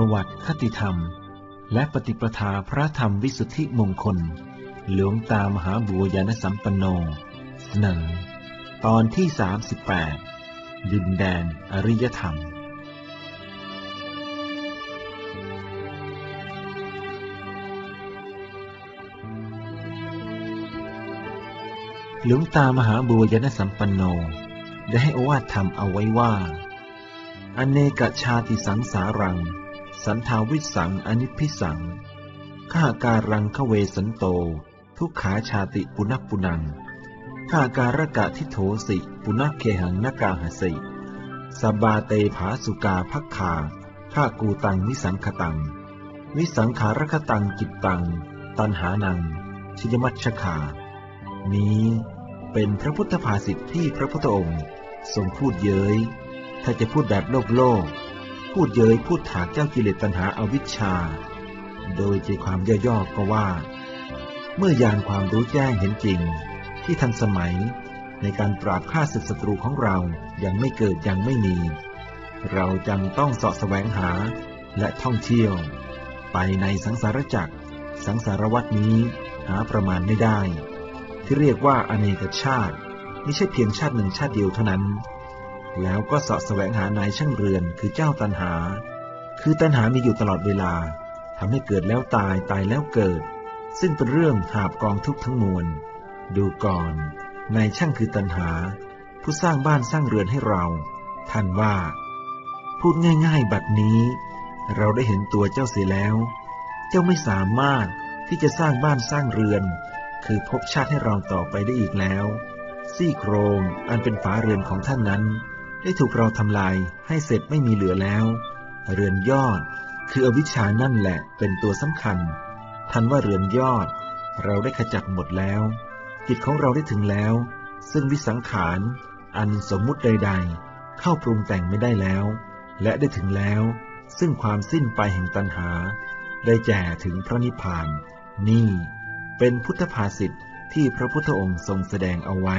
ประวัติคติธรรม และปฏิปทาพระธรรมวิสุทธิมงคล หลวงตามหาบัวยานสัมปันโนเสนอตอนที่ 38 ดินแดนอริยธรรม หลวงตามหาบัวยานสัมปันโน ได้ให้อวาทธรรมเอาไว้ว่าอเนกชาติสังสารัง สันทาวิสังอนิพิสังข้าการังขเวสันโต ทุกขาชาติปุณปุนังข้าการกะทิโถสิปุณเคหังนกาหสิสบาเตผาสุกาพักขาข้ากูตังวิสังขตัง วิสังขารคตังจิตตัง ตันหานัง ชิยมัชขา นี้เป็นพระพุทธภาษิตที่พระพุทธองค์ทรงพูดเย้ย ถ้าจะพูดแบบโลกโลก พูดเย้ยพูดถากเจ้ากิเลสตัณหาอาวิชชา โดยใจความย่อๆก็ว่า เมื่อยานความรู้แจ้งเห็นจริง ที่ทันสมัยในการปราบฆ่าศึกศัตรูของเรายังไม่เกิดยังไม่มี เราจังต้องเสาะแสวงหาและท่องเที่ยว ไปในสังสารจักร สังสารวัตนี้หาประมาณไม่ได้ ที่เรียกว่าอเนกชาติ ไม่ใช่เพียงชาติหนึ่งชาติเดียวเท่านั้น แล้วก็เสาะแสวงหานายช่างเรือนคือเจ้าตันหา คือตันหามีอยู่ตลอดเวลาทำให้เกิดแล้วตายตายแล้วเกิด ซึ่งเป็นเรื่องหาบกองทุกข์ทั้งมวล ดูก่อนนายช่างคือตันหา ผู้สร้างบ้านสร้างเรือนให้เรา ท่านว่า พูดง่ายๆ บัดนี้ เราได้เห็นตัวเจ้าเสียแล้ว เจ้าไม่สามารถที่จะสร้างบ้านสร้างเรือน คือพบชาติให้เราต่อไปได้อีกแล้วซี่โครงอันเป็นฝาเรือนของท่านนั้น ได้ถูกเราทำลายให้เสร็จไม่มีเหลือแล้ว เรือนยอดคืออวิชชานั่นแหละเป็นตัวสำคัญท่านว่าเรือนยอด เราได้ขจัดหมดแล้ว จิตของเราได้ถึงแล้ว ซึ่งวิสังขาร อันสมมุติใด ๆ เข้าปรุงแต่งไม่ได้แล้ว และได้ถึงแล้ว ซึ่งความสิ้นไปแห่งตัณหา ได้แจ่ถึงพระนิพพาน นี่ เป็นพุทธภาษิตที่พระพุทธองค์ทรงแสดงเอาไว้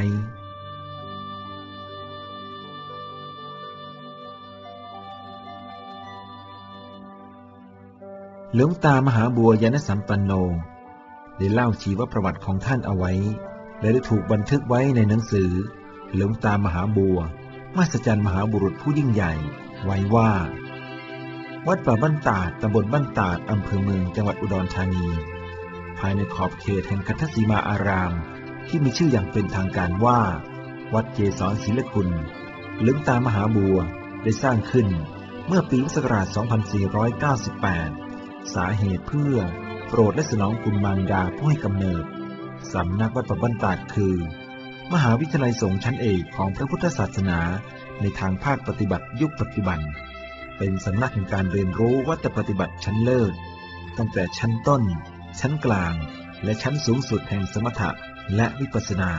หลวงตามหาบัวยานสัมปันโนได้เล่าชีวประวัติของท่านเอาไว้ และได้ถูกบันทึกไว้ในหนังสือ หลวงตามหาบัวมาสจันมหาบุรุษผู้ยิ่งใหญ่ ไว้ว่า วัดป่าบ้านตาดตำบลบ้านตาดอำเภอเมืองจังหวัดอุดรธานี ภายในขอบเขตแห่งคัทสีมาอาราม ที่มีชื่ออย่างเป็นทางการว่า วัดเจสรศิลคุณหลวงตามหาบัวได้สร้างขึ้นเมื่อปีพุทธศักราช 2498 สาเหตุเพื่อ โปรดและสนองคุณมารดาผู้ให้กำเนิด สำนักวัดป่าบ้านตาดคือ มหาวิทยาลัยสงฆ์ชั้นเอกของพระพุทธศาสนาในทางภาคปฏิบัติยุคปัจจุบัน เป็นสำนักแห่งการเรียนรู้วัตปฏิบัติชั้นเลิศ ตั้งแต่ชั้นต้น ชั้นกลาง และชั้นสูงสุดแห่งสมถะและวิปัสสนา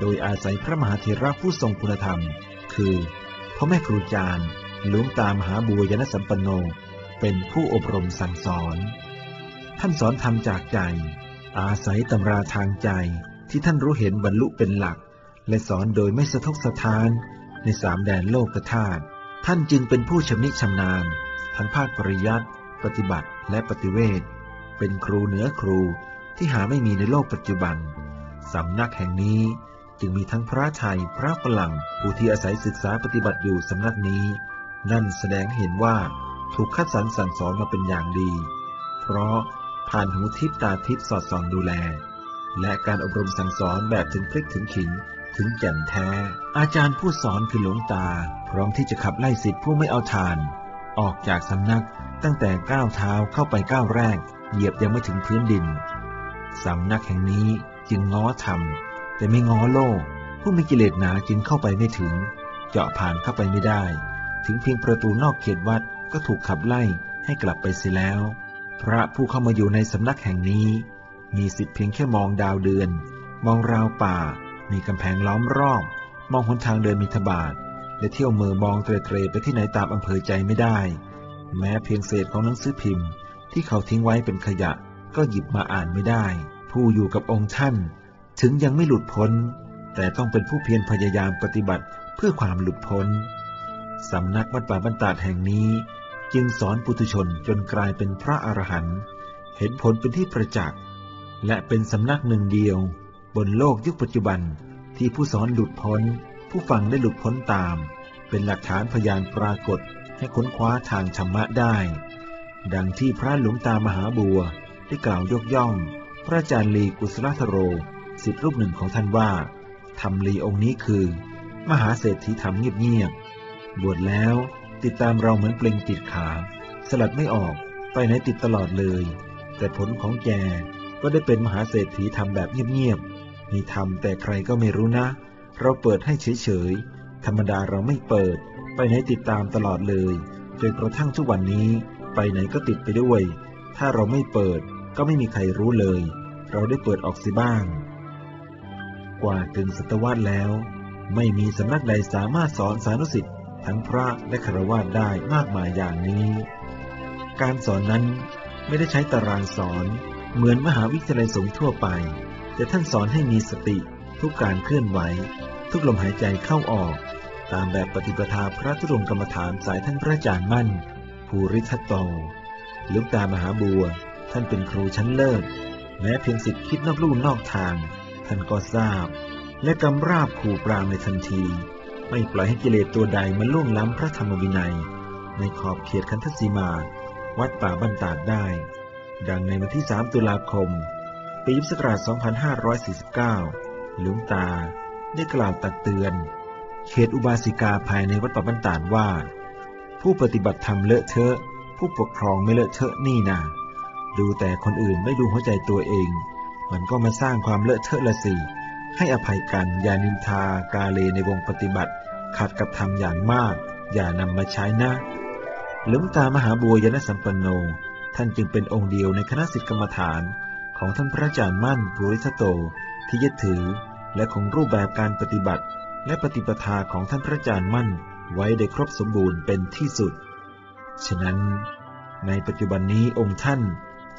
โดยอาศัยพระมหาเถระผู้ทรงคุณธรรม คือพ่อแม่ครูอาจารย์หลวงตามหาบัวยนสัมปันโน เป็นผู้อบรมสั่งสอน ท่านสอนธรรมจากใจ อาศัยตำราทางใจที่ท่านรู้เห็นบรรลุเป็นหลัก และสอนโดยไม่สะทกสะท้าน ในสามแดนโลกธาตุท่านจึงเป็นผู้ชำนิชำนาญ ทั้งภาคปริยัติปฏิบัติและปฏิเวทเป็นครูเหนือครูที่หาไม่มีในโลกปัจจุบัน สำนักแห่งนี้จึงมีทั้งพระไทยพระฝรั่งผู้ที่อาศัยศึกษาปฏิบัติอยู่สำนักนี้ นั่นแสดงเห็นว่า ถูกคัดสรรสั่งสอนมาเป็นอย่างดี เพราะผ่านหูทิพตาทิพสอดส่องดูแล และการอบรมสั่งสอนแบบถึงพริกถึงขิงถึงแก่นแท้ อาจารย์ผู้สอนคือหลวงตา พร้อมที่จะขับไล่สิทธิผู้ไม่เอาทาน ออกจากสำนักตั้งแต่ก้าวเท้าเข้าไปก้าวแรก เหยียบยังไม่ถึงพื้นดิน สำนักแห่งนี้จึงง้อธรรม แต่ไม่ง้อโลก ผู้มีกิเลสหนาจึงเข้าไปไม่ถึง เจาะผ่านเข้าไปไม่ได้ ถึงเพียงประตูนอกเขตวัด ก็ถูกขับไล่ให้กลับไปเสียแล้ว พระผู้เข้ามาอยู่ในสำนักแห่งนี้ มีสิทธิเพียงแค่มองดาวเดือน มองราวป่า มีกำแพงล้อมรอบ มองหนทางเดินมีทบาท และเที่ยวเมือมองเตรเตรไปที่ไหนตามอำเภอใจไม่ได้ แม้เพียงเศษของหนังสือพิมพ์ ที่เขาทิ้งไว้เป็นขยะ ก็หยิบมาอ่านไม่ได้ ผู้อยู่กับองค์ท่าน ถึงยังไม่หลุดพ้น แต่ต้องเป็นผู้เพียรพยายามปฏิบัติเพื่อความหลุดพ้น สำนักวัดป่าบรรดาดแห่งนี้ จึงสอนปุถุชนจนกลายเป็นพระอรหันต์เห็นผลเป็นที่ประจักษ์ และเป็นสำนักหนึ่งเดียว บนโลกยุคปัจจุบันที่ผู้สอนหลุดพ้น ผู้ฟังได้หลุดพ้นตาม เป็นหลักฐานพยานปรากฏให้ค้นคว้าทางธรรมะได้ ดังที่พระหลวงตามหาบัวได้กล่าวยกย่อง พระอาจารย์ลีกุศลธโรสิทธิรูปหนึ่งของท่านว่าธรรมลีองค์นี้คือ มหาเศรษฐีธรรมเงียบๆ บวชแล้วติดตามเราเหมือนเปล่งติดขา สลัดไม่ออกไปไหนติดตลอดเลย แต่ผลของแกก็ได้เป็นมหาเศรษฐีทำแบบเงียบๆมีทำแต่ใครก็ไม่รู้นะ เราเปิดให้เฉยๆ ธรรมดาเราไม่เปิด ไปไหนติดตามตลอดเลยจนกระทั่งทุกวันนี้ไปไหนก็ติดไปด้วย ถ้าเราไม่เปิดก็ไม่มีใครรู้เลย เราได้เปิดออกสิบ้าง กว่าถึงศตวรรษแล้ว ไม่มีสำนักใดสามารถสอนสานุสิทธิ ทั้งพระและคารวะได้มากมายอย่างนี้ การสอนนั้นไม่ได้ใช้ตารางสอนเหมือนมหาวิทยาลัยสงฆ์ทั่วไป แต่ท่านสอนให้มีสติทุกการเคลื่อนไหว ทุกลมหายใจเข้าออก ตามแบบปฏิปทาพระธุดงกรรมฐานสายท่านพระอาจารย์มั่น ภูริทัตโตลุกตามหาบัว ท่านเป็นครูชั้นเลิศแม้เพียงสิทธิคิดนอกลู่นอกทาง ท่านก็ทราบ และกำราบขู่ปรามในทันที ไม่ปล่อยให้กิเลสตัวใดมาล่วงล้ำพระธรรมวินัย ในขอบเขตคันธสีมา วัดป่าบันตาดได้ ดังในวันที่ 3 ตุลาคม ปีพุทธศักราช 2549 หลวงตาได้กล่าวตักเตือน เขตอุบาสิกาภายในวัดป่าบันตาดว่า ผู้ปฏิบัติธรรมเลอะเทอะ ผู้ปกครองไม่เลอะเทอะนี่นาดูแต่คนอื่นไม่ดูหัวใจตัวเอง มันก็มาสร้างความเลอะเทอะละสิ ให้อภัยกันอย่านินทากาเลในวงปฏิบัติ ขัดกับธรรมอย่างมาก อย่านำมาใช้นะหลวงตามหาบัวยานสัมปันโน ท่านจึงเป็นองค์เดียวในคณะสิทธิกรรมฐาน ของท่านพระอาจารย์มั่นภูริทัตโต ที่ยึดถือ และคงรูปแบบการปฏิบัติ และปฏิปทาของท่านพระอาจารย์มั่นไว้ได้ครบสมบูรณ์เป็นที่สุด ฉะนั้น ในปัจจุบันนี้องค์ท่าน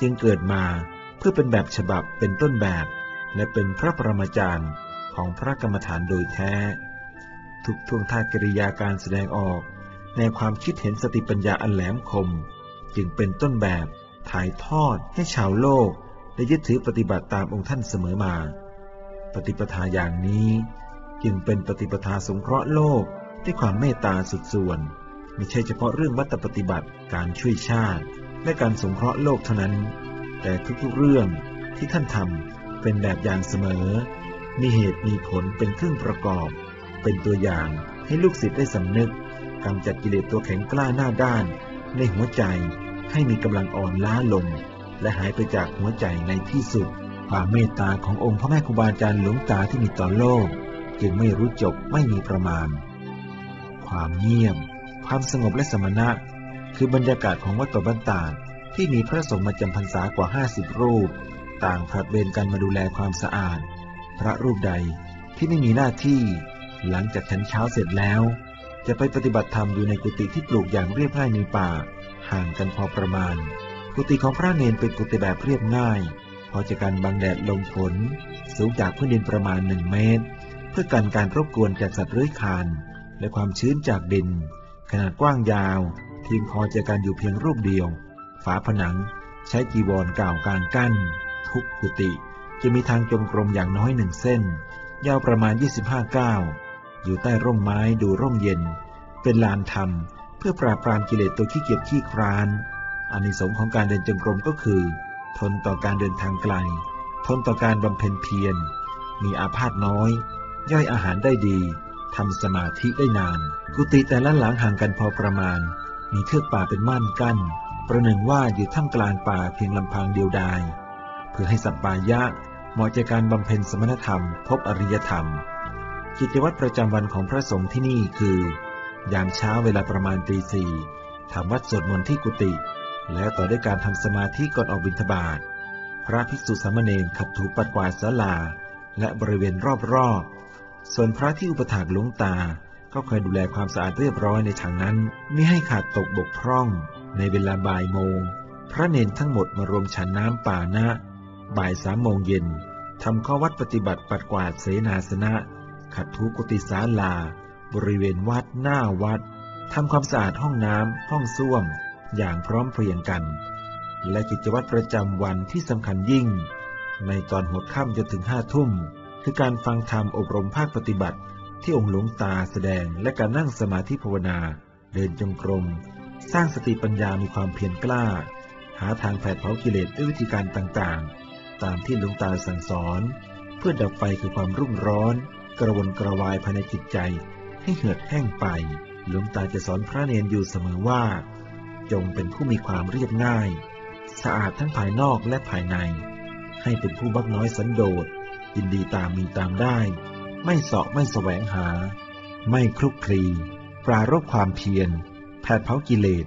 จึงเกิดมาเพื่อเป็นแบบฉบับเป็นต้นแบบ และเป็นพระประมาจารย์ของพระกรรมฐานโดยแท้ ทุกท่วงท่ากิริยาการแสดงออกในความคิดเห็นสติปัญญาอันแหลมคม จึงเป็นต้นแบบถ่ายทอดให้ชาวโลกได้ยึดถือปฏิบัติตามองค์ท่านเสมอมา ปฏิปทาอย่างนี้ จึงเป็นปฏิปทาสงเคราะห์โลกด้วยความเมตตาสุดส่วน ไม่ใช่เฉพาะเรื่องวัตปฏิบัติการช่วยชาติ และการสงเคราะห์โลกเท่านั้น แต่ทุกๆเรื่องที่ท่านทำ เป็นแบบอย่างเสมอ มีเหตุมีผลเป็นเครื่องประกอบ เป็นตัวอย่างให้ลูกศิษย์ได้สำนึกกำจัดกิเลสตัวแข็งกล้าหน้าด้าน ในหัวใจให้มีกำลังอ่อนล้าลง และหายไปจากหัวใจในที่สุด ความเมตตาขององค์พระแม่ครูบาอาจารย์หลวงตาที่มีต่อโลก จึงไม่รู้จบไม่มีประมาณ ความเงียบ ความสงบและสมณะ คือบรรยากาศของวัดตบันตาที่มีพระสงฆ์มาจำพรรษากว่า 50 รูป ต่างผลัดเวรกันมาดูแลความสะอาด พระรูปใดที่ไม่มีหน้าที่ หลังจากฉันเช้าเสร็จแล้ว จะไปปฏิบัติธรรมอยู่ในกุฏิที่ปลูกอย่างเรียบง่ายในป่า ห่างกันพอประมาณ กุฏิของพระเนนเป็นกุฏิแบบเรียบง่าย พอจะกันบังแดดลมฝนสูงจากพื้นดินประมาณหนึ่งเมตร เพื่อกันการรบกวนจากสัตว์เลื้อยคลานและความชื้นจากดิน ขนาดกว้างยาวเพียงพอจะการอยู่เพียงรูปเดียว ฝาผนังใช้กีวรก่าวการกั้น ทุกกุฏิจะมีทางจงกรมอย่างน้อยหนึ่งเส้น ยาวประมาณ 25 ก้าว อยู่ใต้ร่มไม้ดูร่มเย็น เป็นลานธรรม เพื่อปราบปรามกิเลสตัวขี้เกียจขี้คร้านอานิสงส์ของการเดินจงกรมก็คือ ทนต่อการเดินทางไกล ทนต่อการบำเพ็ญเพียร มีอาพาธน้อย ย่อยอาหารได้ดีทำสมาธิได้นาน กุฏิแต่ละหลังห่างกันพอประมาณ มีเทือกป่าเป็นม่านกั้น ประหนึ่งว่าอยู่ท่ามกลางป่าเพียงลำพังเดียวดาย เพื่อให้สัปปายะเหมาะจากการบำเพ็ญสมณธรรม พบอริยธรรม กิจวัตรประจำวันของพระสงฆ์ที่นี่คือ ยามเช้าเวลาประมาณตีสี่ทำวัดสวดมนต์ที่กุฏิแล้วต่อด้วยการทำสมาธิก่อนออกบิณฑบาตพระภิกษุสามเณรขัดถูปัดกวาดศาลา และบริเวณรอบๆ ส่วนพระที่อุปถากหลวงตา ก็คอยดูแลความสะอาดเรียบร้อยในทางนั้นไม่ให้ขาดตกบกพร่อง ในเวลาบ่ายโมง พระเนนทั้งหมดมารวมฉันน้ำป่านะ บ่ายสามโมงเย็นทำข้อวัดปฏิบัติปัดกวาดเสนาสนะ ขัดถูกุฏิศาลา บริเวณวัดหน้าวัดทำความสะอาดห้องน้ำห้องส้วม อย่างพร้อมเพรียงกัน และกิจวัตรประจำวันที่สำคัญยิ่ง ในตอนหัวค่ำจนถึงห้าทุ่ม คือการฟังธรรมอบรมภาคปฏิบัติ ที่องค์หลวงตาแสดงและการนั่งสมาธิภาวนา เดินจงกรม สร้างสติปัญญามีความเพียรกล้า หาทางแผดเผากิเลสด้วยวิธีการต่างๆ ตามที่หลวงตาสั่งสอน เพื่อดับไฟคือความรุ่มร้อน กระวนกระวายภายในจิตใจ ให้เหือดแห้งไป หลวงตาจะสอนพระเนนอยู่เสมอว่า จงเป็นผู้มีความเรียบง่าย สะอาดทั้งภายนอกและภายใน ให้เป็นผู้บักน้อยสันโดษยินดีตามมีตามได้ ไม่เสาะไม่แสวงหา ไม่คลุกคลี ปรารบความเพียรแผดเผากิเลส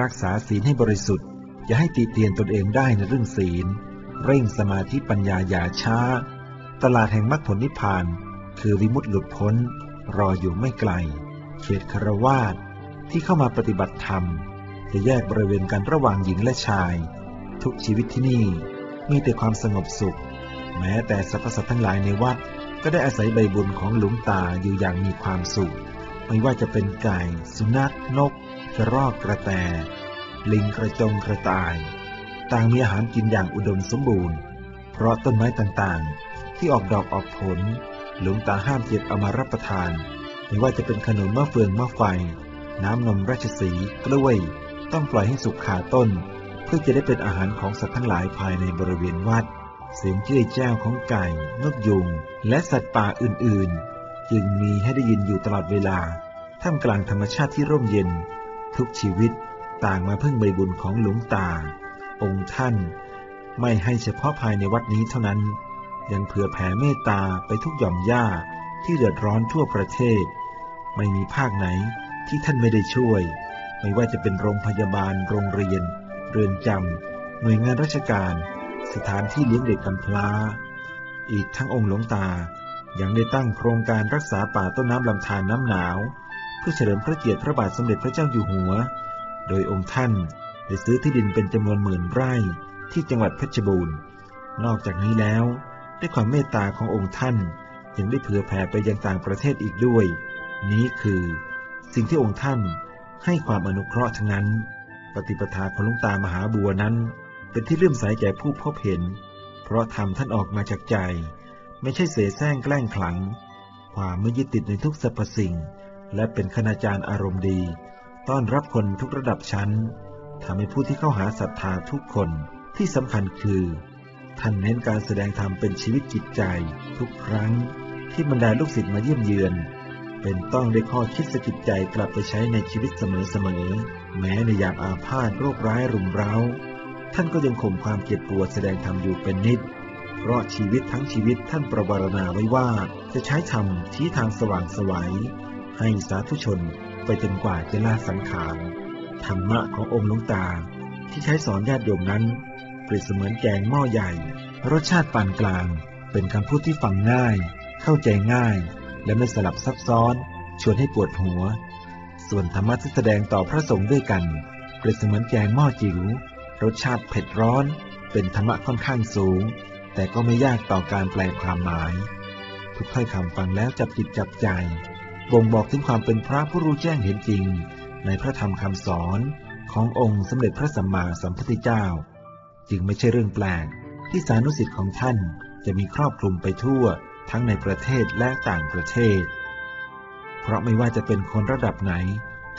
รักษาศีลให้บริสุทธิ์ อย่าให้ตีเตียนตนเองได้ในเรื่องศีล เร่งสมาธิปัญญาอย่าช้า ตลาดแห่งมรรคผลนิพพาน คือวิมุตติหลุดพ้น รออยู่ไม่ไกล เขตคารวาสที่เข้ามาปฏิบัติธรรม จะแยกบริเวณกันระหว่างหญิงและชาย ทุกชีวิตที่นี่มีแต่ความสงบสุข แม้แต่สรรพสัตว์ทั้งหลายในวัด ก็ได้อาศัยใบบุญของหลวงตาอยู่อย่างมีความสุข ไม่ว่าจะเป็นไก่ สุนัขนก กระรอกกระแต ลิงกระจงกระต่าย ต่างมีอาหารกินอย่างอุดมสมบูรณ์ เพราะต้นไม้ต่างๆ ที่ออกดอกออกผล หลวงตาห้ามเก็บเอามารับประทาน ไม่ว่าจะเป็นขนมมะเฟืองมะไฟ น้ำนมราชสีกล้วย ต้องปล่อยให้สุกขาต้น เพื่อจะได้เป็นอาหารของสัตว์ทั้งหลายภายในบริเวณวัด เสียงเจ้ยแจ้วของไก่ นกยุง และสัตว์ป่าอื่นๆ จึงมีให้ได้ยินอยู่ตลอดเวลา ท่ามกลางธรรมชาติที่ร่มเย็น ทุกชีวิตต่างมาพึ่งใบบุญของหลวงตา องค์ท่าน ไม่ให้เฉพาะภายในวัดนี้เท่านั้น ยังเผื่อแผ่เมตตาไปทุกหย่อมหญ้าที่เดือดร้อนทั่วประเทศ ไม่มีภาคไหนที่ท่านไม่ได้ช่วย ไม่ว่าจะเป็นโรงพยาบาล โรงเรียน เรือนจำหน่วยงานราชการ สถานที่เลี้ยงเด็กกำพร้า อีกทั้งองค์หลวงตายังได้ตั้งโครงการรักษาป่าต้นน้ำลำธารน้ำหนาว เพื่อเฉลิมพระเกียรติพระบาทสมเด็จพระเจ้าอยู่หัว โดยองค์ท่าน ได้ซื้อที่ดินเป็นจำนวนหมื่นไร่ที่จังหวัดเพชรบูรณ์ นอกจากนี้แล้วด้วยความเมตตาขององค์ท่านยังได้เผื่อแผ่ไปยังต่างประเทศอีกด้วย นี้คือสิ่งที่องค์ท่านให้ความอนุเคราะห์ทั้งนั้น ปฏิปทาของลวงตามหาบัวนั้น เป็นที่เลื่อมใสแก่ผู้พบเห็น เพราะธรรมท่านออกมาจากใจ ไม่ใช่เสแสร้งแกล้งขลัง ความไม่ยึดติดในทุกสรรพสิ่ง และเป็นคณาจารย์อารมณ์ดี ต้อนรับคนทุกระดับชั้น ทำให้ผู้ที่เข้าหาศรัทธาทุกคนที่สำคัญคือ ท่านเน้นการแสดงธรรมเป็นชีวิตจิตใจ ทุกครั้งที่บรรดาลูกศิษย์มาเยี่ยมเยือน เป็นต้องได้ข้อคิดสกิดใจกลับไปใช้ในชีวิตเสมอๆแม้ในยามอาพาธโรคร้ายรุมเร้า ท่านก็ยังข่มความเจ็บปวดแสดงธรรมอยู่เป็นนิดเพราะชีวิตทั้งชีวิตท่านประวารณาไว้ว่าจะใช้ธรรมชี้ทางสว่างสวัยให้สาธุชนไปจนกว่าจะลาสังขาร ธรรมะขององค์หลวงตา ที่ใช้สอนญาติโยมนั้นเปรียบเสมือนแกงหม้อใหญ่ รสชาติปานกลาง เป็นคำพูดที่ฟังง่าย เข้าใจง่าย และไม่สลับซับซ้อน ชวนให้ปวดหัว ส่วนธรรมะที่แสดงต่อพระสงฆ์ด้วยกันเปรียบเสมือนแกงหม้อจิ๋วรสชาติเผ็ดร้อน เป็นธรรมะค่อนข้างสูง แต่ก็ไม่ยากต่อการแปลความหมาย ทุกถ้อยคำฟังแล้วจับจิตจับใจบ่งบอกถึงความเป็นพระผู้รู้แจ้งเห็นจริง ในพระธรรมคำสอนขององค์สมเด็จพระสัมมาสัมพุทธเจ้า จึงไม่ใช่เรื่องแปลกที่สานุสิทธิ์ของท่านจะมีครอบคลุมไปทั่วทั้งในประเทศและต่างประเทศ เพราะไม่ว่าจะเป็นคนระดับไหน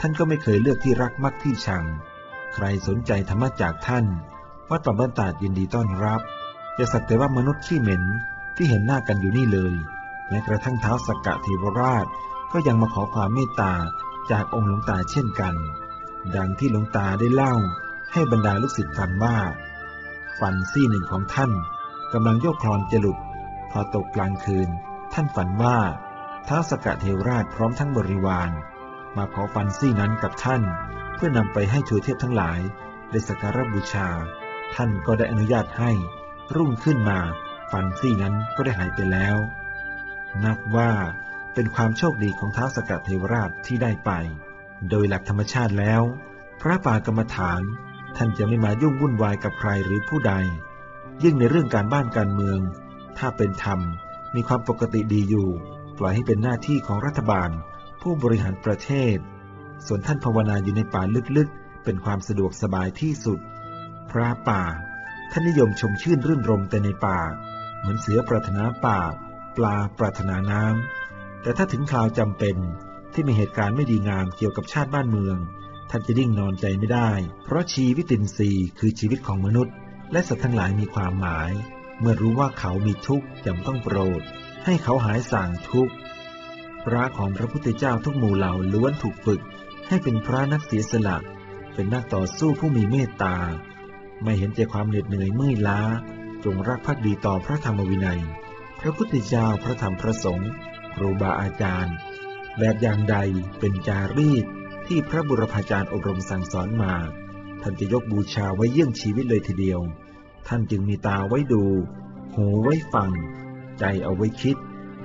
ท่านก็ไม่เคยเลือกที่รักมักที่ชัง ใครสนใจธรรมะจากท่าน วัดป่าบ้านตาดยินดีต้อนรับ จะสักแต่ว่ามนุษย์ขี้เหม็นที่เห็นหน้ากันอยู่นี่เลยแม้กระทั่งเท้าสกกะเทวราชก็ยังมาขอความเมตตา จากองค์หลวงตาเช่นกัน ดังที่หลวงตาได้เล่าให้บรรดาลูกศิษย์ฟังว่าฝันซี่หนึ่งของท่านกำลังโยกคลอนจะหลุด พอตกกลางคืน ท่านฝันว่าท้าวสกะเทวราชพร้อมทั้งบริวาร มาขอฟันซี่นั้นกับท่าน เพื่อนำไปให้ทูเทพทั้งหลายได้สักการบูชา ท่านก็ได้อนุญาตให้รุ่งขึ้นมา ฟันซี่นั้นก็ได้หายไปแล้ว นับว่า เป็นความโชคดีของท้าวสกัดเทวราชที่ได้ไป โดยหลักธรรมชาติแล้ว พระป่ากรรมฐาน ท่านจะไม่มายุ่งวุ่นวายกับใครหรือผู้ใด ยิ่งในเรื่องการบ้านการเมือง ถ้าเป็นธรรม มีความปกติดีอยู่ ปล่อยให้เป็นหน้าที่ของรัฐบาล ผู้บริหารประเทศ ส่วนท่านภาวนาอยู่ในป่าลึกๆ เป็นความสะดวกสบายที่สุด พระป่า ท่านนิยมชมชื่นรื่นรมแต่ในป่า เหมือนเสือปรารถนาป่า ปลาปรารถนาน้ำ แต่ถ้าถึงคราวจำเป็นที่มีเหตุการณ์ไม่ดีงามเกี่ยวกับชาติบ้านเมือง ท่านจะดิ่งนอนใจไม่ได้ เพราะชีวิตินทรีย์คือชีวิตของมนุษย์ และสัตว์ทั้งหลายมีความหมาย เมื่อรู้ว่าเขามีทุกข์จำต้องโปรด ให้เขาหายสั่งทุกข์พระของพระพุทธเจ้าทุกหมู่เหล่าล้วนถูกฝึก ให้เป็นพระนักเสียสละ เป็นนักต่อสู้ผู้มีเมตตา ไม่เห็นใจความเหน็ดเหนื่อยเมื่อยล้า จงรักภักดีต่อพระธรรมวินัย พระพุทธเจ้าพระธรรมพระสงฆ์ ครูบาอาจารย์ แบบอย่างใดเป็นจารีตที่พระบุรพาจารย์อบรมสั่งสอนมา ท่านจะยกบูชาไว้เยี่ยงชีวิตเลยทีเดียว ท่านจึงมีตาไว้ดู หูไว้ฟัง ใจเอาไว้คิด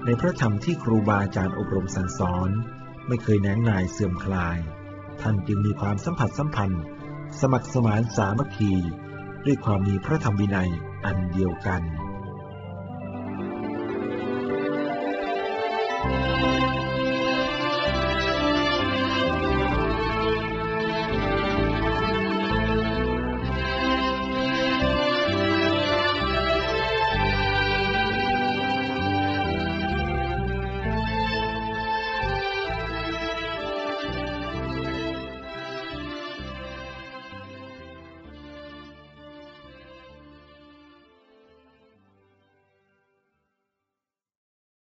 ในพระธรรมที่ครูบาอาจารย์อบรมสั่งสอน ไม่เคยแนงนายเสื่อมคลาย ท่านจึงมีความสัมผัสสัมพันธ์ สมัครสมานสามัคคี ด้วยความมีพระธรรมวินัยอันเดียวกัน